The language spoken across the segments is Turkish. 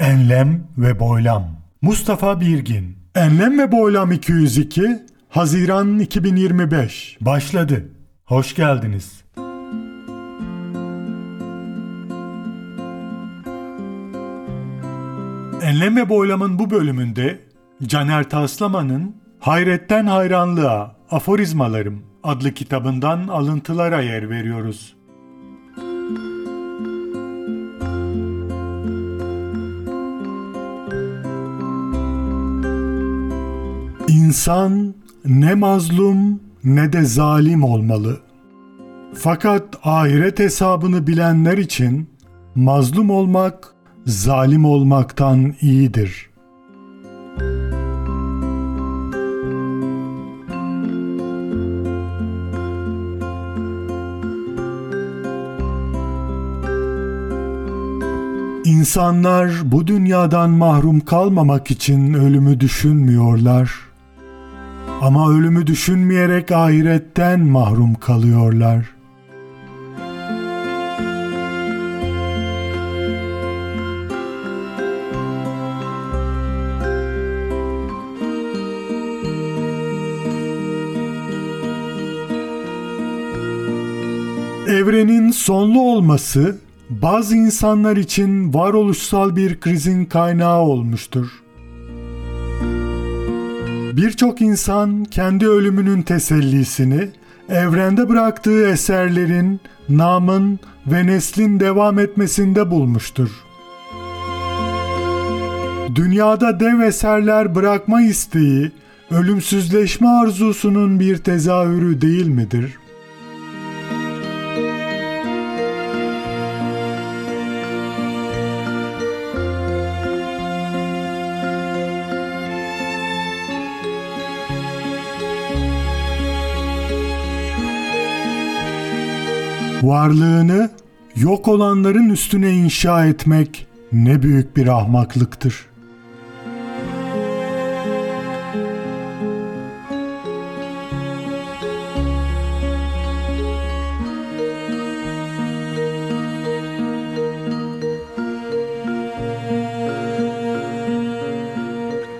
Enlem ve Boylam Mustafa Birgin Enlem ve Boylam 202 Haziran 2025 Başladı. Hoş geldiniz. Enlem ve Boylam'ın bu bölümünde Caner Taslaman'ın Hayretten Hayranlığa Aforizmalarım adlı kitabından alıntılara yer veriyoruz. İnsan ne mazlum ne de zalim olmalı. Fakat ahiret hesabını bilenler için mazlum olmak zalim olmaktan iyidir. İnsanlar bu dünyadan mahrum kalmamak için ölümü düşünmüyorlar. Ama ölümü düşünmeyerek ahiretten mahrum kalıyorlar. Evrenin sonlu olması bazı insanlar için varoluşsal bir krizin kaynağı olmuştur. Birçok insan kendi ölümünün tesellisini evrende bıraktığı eserlerin, namın ve neslin devam etmesinde bulmuştur. Dünyada dev eserler bırakma isteği, ölümsüzleşme arzusunun bir tezahürü değil midir? Varlığını yok olanların üstüne inşa etmek ne büyük bir ahmaklıktır.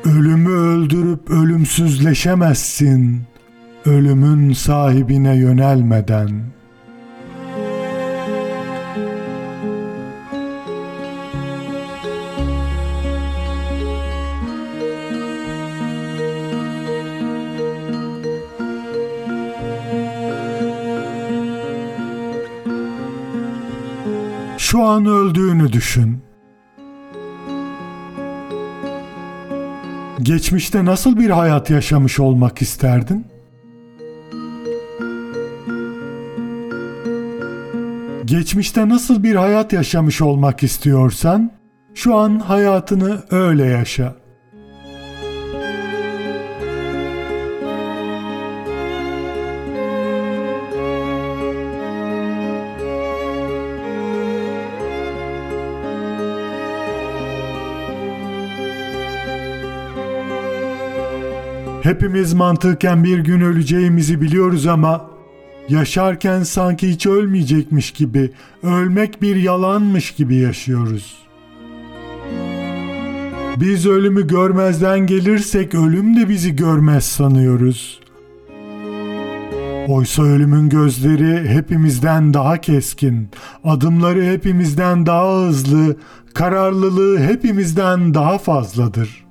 Ölümü öldürüp ölümsüzleşemezsin ölümün sahibine yönelmeden.'' Şu an öldüğünü düşün. Geçmişte nasıl bir hayat yaşamış olmak isterdin? Geçmişte nasıl bir hayat yaşamış olmak istiyorsan, şu an hayatını öyle yaşa. Hepimiz mantıken bir gün öleceğimizi biliyoruz ama yaşarken sanki hiç ölmeyecekmiş gibi, ölmek bir yalanmış gibi yaşıyoruz. Biz ölümü görmezden gelirsek ölüm de bizi görmez sanıyoruz. Oysa ölümün gözleri hepimizden daha keskin, adımları hepimizden daha hızlı, kararlılığı hepimizden daha fazladır.''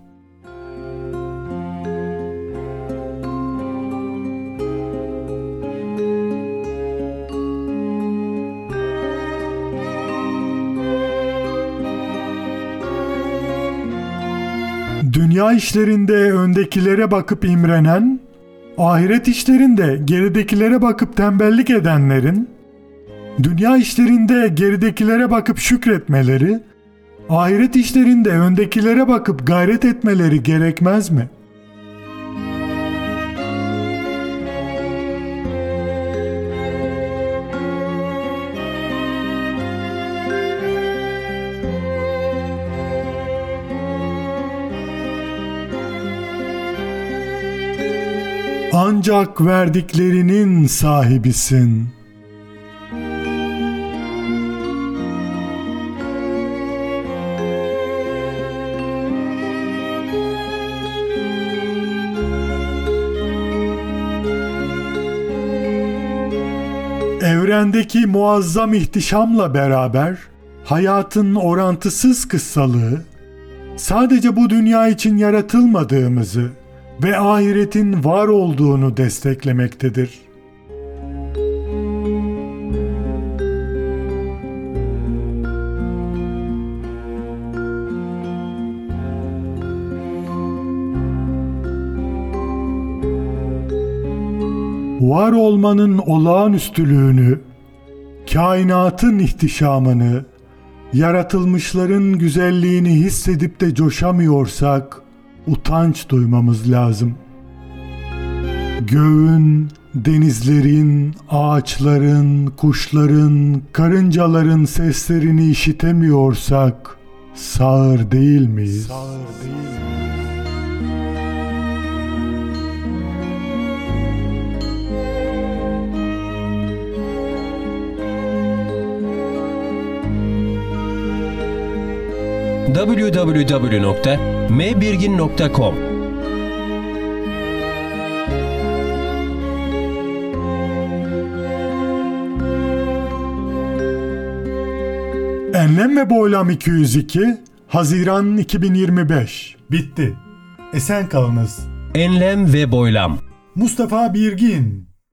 Dünya işlerinde öndekilere bakıp imrenen, ahiret işlerinde geridekilere bakıp tembellik edenlerin, dünya işlerinde geridekilere bakıp şükretmeleri, ahiret işlerinde öndekilere bakıp gayret etmeleri gerekmez mi?'' ancak verdiklerinin sahibisin. Evrendeki muazzam ihtişamla beraber hayatın orantısız kıssalığı sadece bu dünya için yaratılmadığımızı ve ahiretin var olduğunu desteklemektedir. Var olmanın olağanüstülüğünü, kainatın ihtişamını, yaratılmışların güzelliğini hissedip de coşamıyorsak utanç duymamız lazım. Göğün, denizlerin, ağaçların, kuşların, karıncaların seslerini işitemiyorsak sağır değil miyiz? Sağır değil miyiz? www.mbirgin.com Enlem ve Boylam 202 Haziran 2025 Bitti. Esen kalınız. Enlem ve boylam Mustafa Birgin